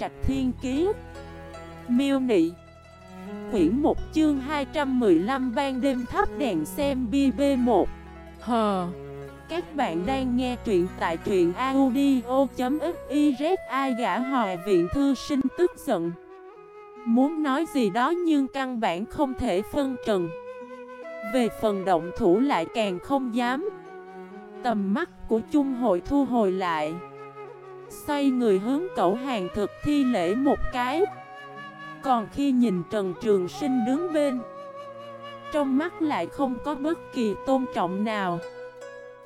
Trạch Thiên Kiế Miêu Nị. Quyển 1 chương 215 ban đêm thắp đèn xem BB1 Hờ Các bạn đang nghe truyện tại truyện audio.xyz Ai gã hòa viện thư sinh tức giận. Muốn nói gì đó nhưng căn bản không thể phân trần. Về phần động thủ lại càng không dám. Tầm mắt của chung hội thu hồi lại. Xoay người hướng cậu hàng thực thi lễ một cái. Còn khi nhìn Trần Trường Sinh đứng bên, Trong mắt lại không có bất kỳ tôn trọng nào.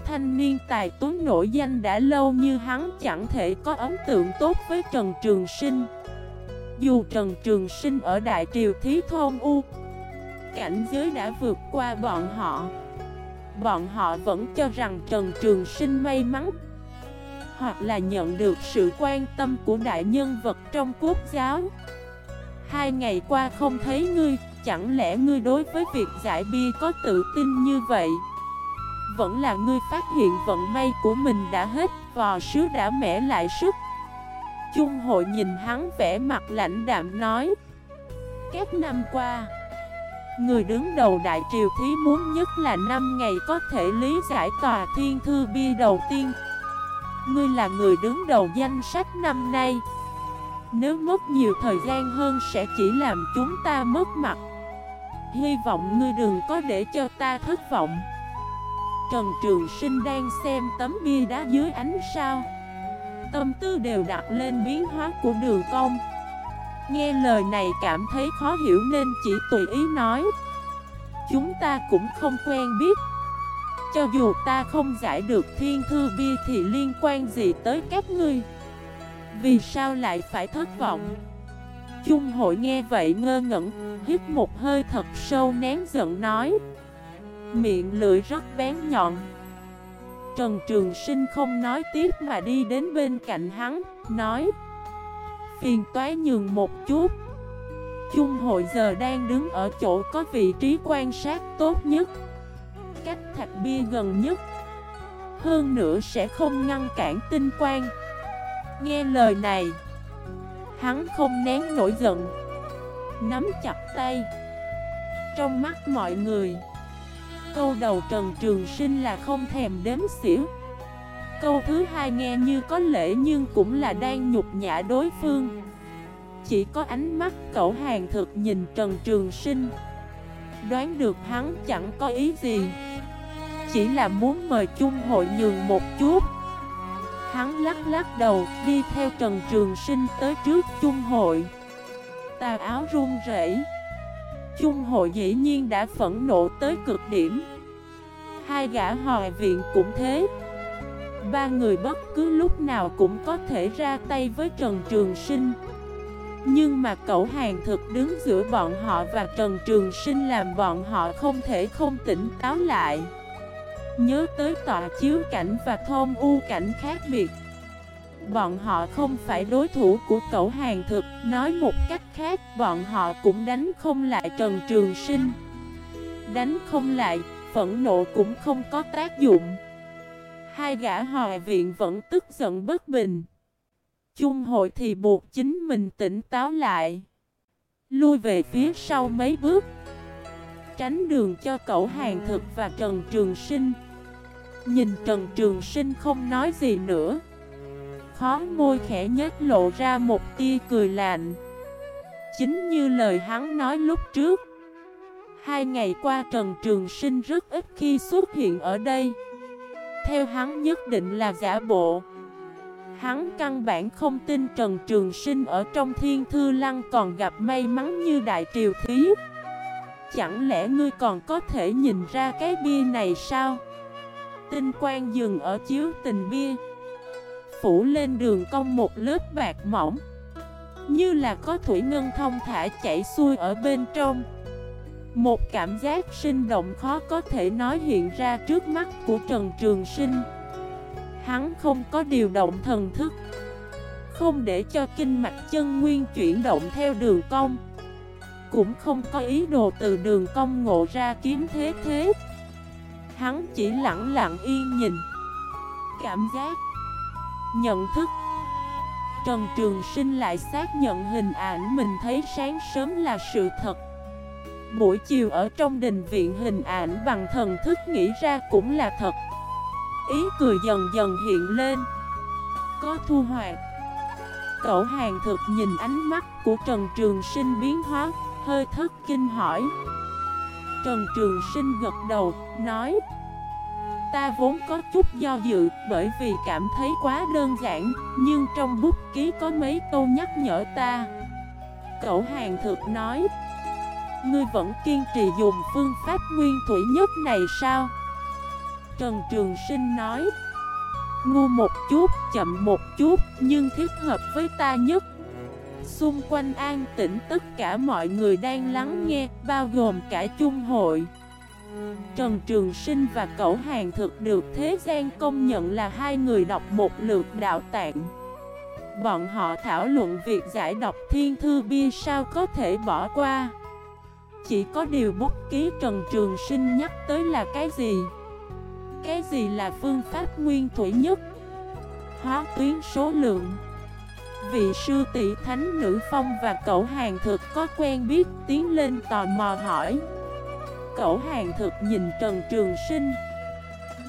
Thanh niên tài tuấn nổi danh đã lâu như hắn chẳng thể có ấn tượng tốt với Trần Trường Sinh. Dù Trần Trường Sinh ở Đại Triều Thí Thôn U, Cảnh giới đã vượt qua bọn họ Bọn họ vẫn cho rằng Trần Trường Sinh may mắn. Hoặc là nhận được sự quan tâm của đại nhân vật trong quốc giáo. Hai ngày qua không thấy ngươi, Chẳng lẽ ngươi đối với việc giải bia có tự tin như vậy? Vẫn là ngươi phát hiện vận may của mình đã hết, Vò sứ đã mẻ lại sức. Trung hội nhìn hắn vẻ mặt lạnh đạm nói, Các năm qua, Người đứng đầu Đại Triều Thí muốn nhất là 5 ngày có thể lý giải tòa thiên thư bia đầu tiên. Ngươi là người đứng đầu danh sách năm nay. Nếu mất nhiều thời gian hơn sẽ chỉ làm chúng ta mất mặt. Hy vọng ngươi đừng có để cho ta thất vọng. Trần Trường Sinh đang xem tấm bia đá dưới ánh sao. Tâm tư đều đặt lên biến hóa của đường công Nghe lời này cảm thấy khó hiểu nên chỉ tùy ý nói. Chúng ta cũng không quen biết. Cho dù ta không giải được thiên thư bia thì liên quan gì tới các ngươi? Vì sao lại phải thất vọng? Trung hội nghe vậy ngơ ngẩn, Hít một hơi thật sâu nén giận nói. Miệng lưỡi rất bén nhọn. Trần Trường Sinh không nói tiếp mà đi đến bên cạnh hắn, Nói. Phiền toái nhường một chút. Trung hội giờ đang đứng ở chỗ có vị trí quan sát tốt nhất. Cách thạch bia gần nhất. Hơn nữa sẽ không ngăn cản tinh quang. Nghe lời này, Hắn không nén nổi giận, Nắm chặt tay. Trong mắt mọi người, Câu đầu Trần Trường Sinh là không thèm đếm xỉu Câu thứ hai nghe như có lễ nhưng cũng là đang nhục nhã đối phương. Chỉ có ánh mắt cậu hàng thực nhìn Trần Trường Sinh. Đoán được hắn chẳng có ý gì. Chỉ là muốn mời chung hội nhường một chút. Hắn lắc lắc đầu, đi theo Trần Trường Sinh tới trước chung hội. Tà áo run rẩy. Chung hội dĩ nhiên đã phẫn nộ tới cực điểm. Hai gã hòa viện cũng thế. Ba người bất cứ lúc nào cũng có thể ra tay với Trần Trường Sinh. Nhưng mà cậu hàng thực đứng giữa bọn họ và Trần Trường Sinh làm bọn họ không thể không tỉnh táo lại. Nhớ tới tọa chiếu cảnh và thôn u cảnh khác biệt Bọn họ không phải đối thủ của cậu hàng thực Nói một cách khác bọn họ cũng đánh không lại Trần Trường Sinh Đánh không lại, phẫn nộ cũng không có tác dụng Hai gã hòa viện vẫn tức giận bất bình. Chung hội thì buộc chính mình tỉnh táo lại. Lui về phía sau mấy bước. Tránh đường cho cậu hàng thực và Trần Trường Sinh. Nhìn Trần Trường Sinh không nói gì nữa. Khó môi khẽ nhếch lộ ra một tia cười lạnh. Chính như lời hắn nói lúc trước. Hai ngày qua Trần Trường Sinh rất ít khi xuất hiện ở đây. Theo hắn nhất định là giả bộ Hắn căn bản không tin Trần Trường Sinh ở trong thiên thư lăng còn gặp may mắn như đại triều thí Chẳng lẽ ngươi còn có thể nhìn ra cái bia này sao? Tinh quang dừng ở chiếu tình bia. Phủ lên đường cong một lớp bạc mỏng. Như là có thủy ngân thông thả chảy xuôi ở bên trong. Một cảm giác sinh động khó có thể nói hiện ra trước mắt của Trần Trường Sinh. Hắn không có điều động thần thức. Không để cho kinh mạch chân nguyên chuyển động theo đường cong. Cũng không có ý đồ từ đường cong ngộ ra kiếm thế thế. Hắn chỉ lặng lặng yên nhìn. Cảm giác. Nhận thức. Trần Trường Sinh lại xác nhận hình ảnh mình thấy sáng sớm là sự thật. Buổi chiều ở trong đình viện hình ảnh bằng thần thức nghĩ ra cũng là thật. Ý cười dần dần hiện lên. Có thu hoạch. Cậu hàng thực nhìn ánh mắt của Trần Trường Sinh biến hóa. Hơi thất kinh hỏi. Trần Trường Sinh gật đầu, nói. Ta vốn có chút do dự bởi vì cảm thấy quá đơn giản Nhưng trong bút ký có mấy câu nhắc nhở ta. Cậu hàng thực nói. Ngươi vẫn kiên trì dùng phương pháp nguyên thủy nhất này sao? Trần Trường Sinh nói. Ngu một chút, chậm một chút, nhưng thích hợp với ta nhất Xung quanh an tĩnh tất cả mọi người đang lắng nghe, bao gồm cả chung hội. Trần Trường Sinh và Cẩu Hàng thực được thế gian công nhận là hai người đọc một lượt đạo tạng. Bọn họ thảo luận việc giải đọc thiên thư bia sao có thể bỏ qua. Chỉ có điều bút ký Trần Trường Sinh nhắc tới là cái gì? Cái gì là phương pháp nguyên thủy nhất? Hóa tuyến số lượng. Vị sư tỷ thánh nữ phong và cậu hàng thực có quen biết tiến lên tò mò hỏi. Cậu hàng thực nhìn Trần Trường Sinh.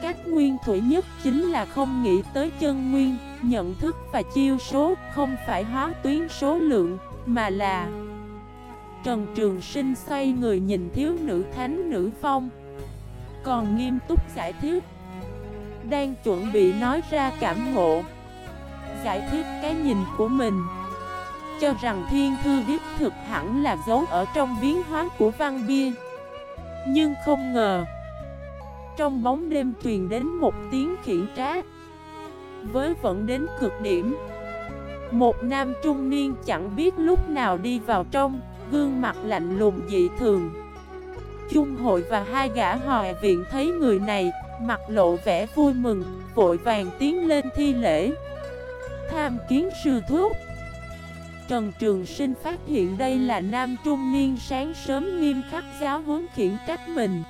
Cách nguyên thủy nhất chính là không nghĩ tới chân nguyên, nhận thức và chiêu số Không phải hóa tuyến số lượng, mà là Trần Trường Sinh xoay người nhìn thiếu nữ thánh nữ phong. Còn nghiêm túc giải thích Đang chuẩn bị nói ra cảm ngộ giải thích cái nhìn của mình. Cho rằng thiên thư đích thực hẳn là dấu ở trong biến hóa của văn bia. Nhưng không ngờ, Trong bóng đêm truyền đến một tiếng khiển trát Với vẫn đến cực điểm. Một nam trung niên chẳng biết lúc nào đi vào trong, Gương mặt lạnh lùng dị thường. Trung hội và hai gã hòa viện thấy người này, Mặt lộ vẻ vui mừng, Vội vàng tiến lên thi lễ tham kiến sư thuốc Trần Trường Sinh phát hiện đây là nam trung niên sáng sớm nghiêm khắc giáo huấn khiển trách mình.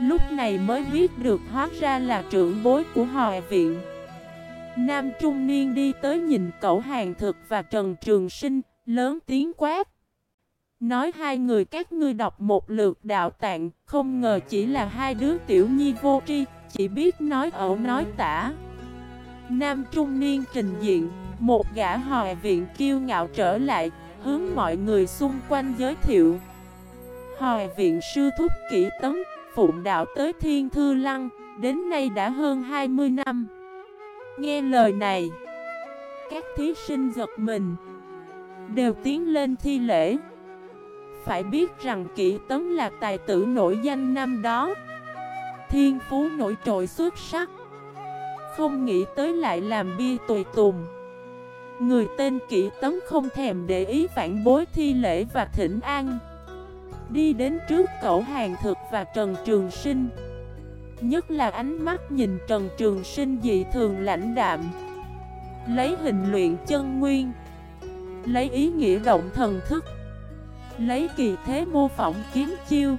Lúc này mới biết được hóa ra là trưởng bối của hòa viện. Nam trung niên đi tới nhìn cậu hàng thực và Trần Trường Sinh, lớn tiếng quát. Nói hai người các ngươi đọc một lượt đạo tạng, không ngờ chỉ là hai đứa tiểu nhi vô tri, chỉ biết nói ẩu nói tả. Nam trung niên trình diện, một gã hòa viện kiêu ngạo trở lại, hướng mọi người xung quanh giới thiệu. Hòa viện sư thúc kỹ tấn, phụng đạo tới Thiên Thư Lăng, đến nay đã hơn 20 năm. Nghe lời này, các thí sinh giật mình, đều tiến lên thi lễ. Phải biết rằng kỹ tấn là tài tử nổi danh năm đó. Thiên phú nổi trội xuất sắc. Không nghĩ tới lại làm bia tùy tùng. Người tên kỹ tấn không thèm để ý phản bối thi lễ và thỉnh an. Đi đến trước cậu hàng thực và Trần Trường Sinh. Nhất là ánh mắt nhìn Trần Trường Sinh dị thường lãnh đạm. Lấy hình luyện chân nguyên. Lấy ý nghĩa động thần thức. Lấy kỳ thế mô phỏng kiếm chiêu.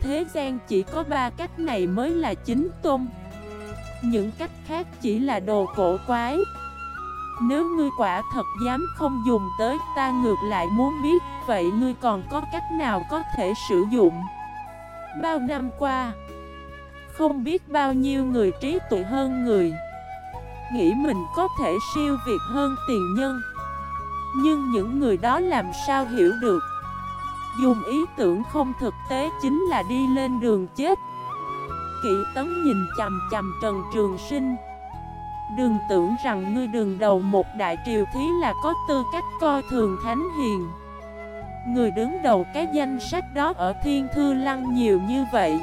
Thế gian chỉ có ba cách này mới là chính tôn những cách khác chỉ là đồ cổ quái. Nếu ngươi quả thật dám không dùng tới, ta ngược lại muốn biết, Vậy ngươi còn có cách nào có thể sử dụng? Bao năm qua, Không biết bao nhiêu người trí tuệ hơn người, Nghĩ mình có thể siêu việt hơn tiền nhân. Nhưng những người đó làm sao hiểu được? Dùng ý tưởng không thực tế chính là đi lên đường chết kỹ tấn nhìn chằm chằm Trần Trường Sinh. Đừng tưởng rằng ngươi đường đầu một đại triều thí là có tư cách coi thường thánh hiền. Người đứng đầu cái danh sách đó ở thiên thư lăng nhiều như vậy.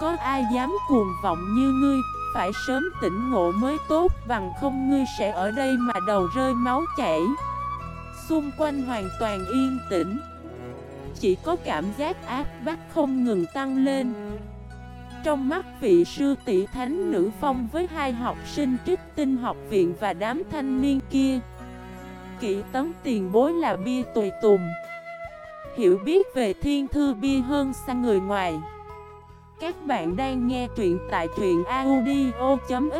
Có ai dám cuồng vọng như ngươi, Phải sớm tỉnh ngộ mới tốt, Bằng không ngươi sẽ ở đây mà đầu rơi máu chảy. Xung quanh hoàn toàn yên tĩnh. Chỉ có cảm giác ác bách không ngừng tăng lên trong mắt vị sư tỷ thánh nữ phong với hai học sinh trích tinh học viện và đám thanh niên kia Kỷ tấm tiền bối là bia tùy tùng. Hiểu biết về thiên thư bia hơn sang người ngoài. Các bạn đang nghe truyện tại truyện audio.fif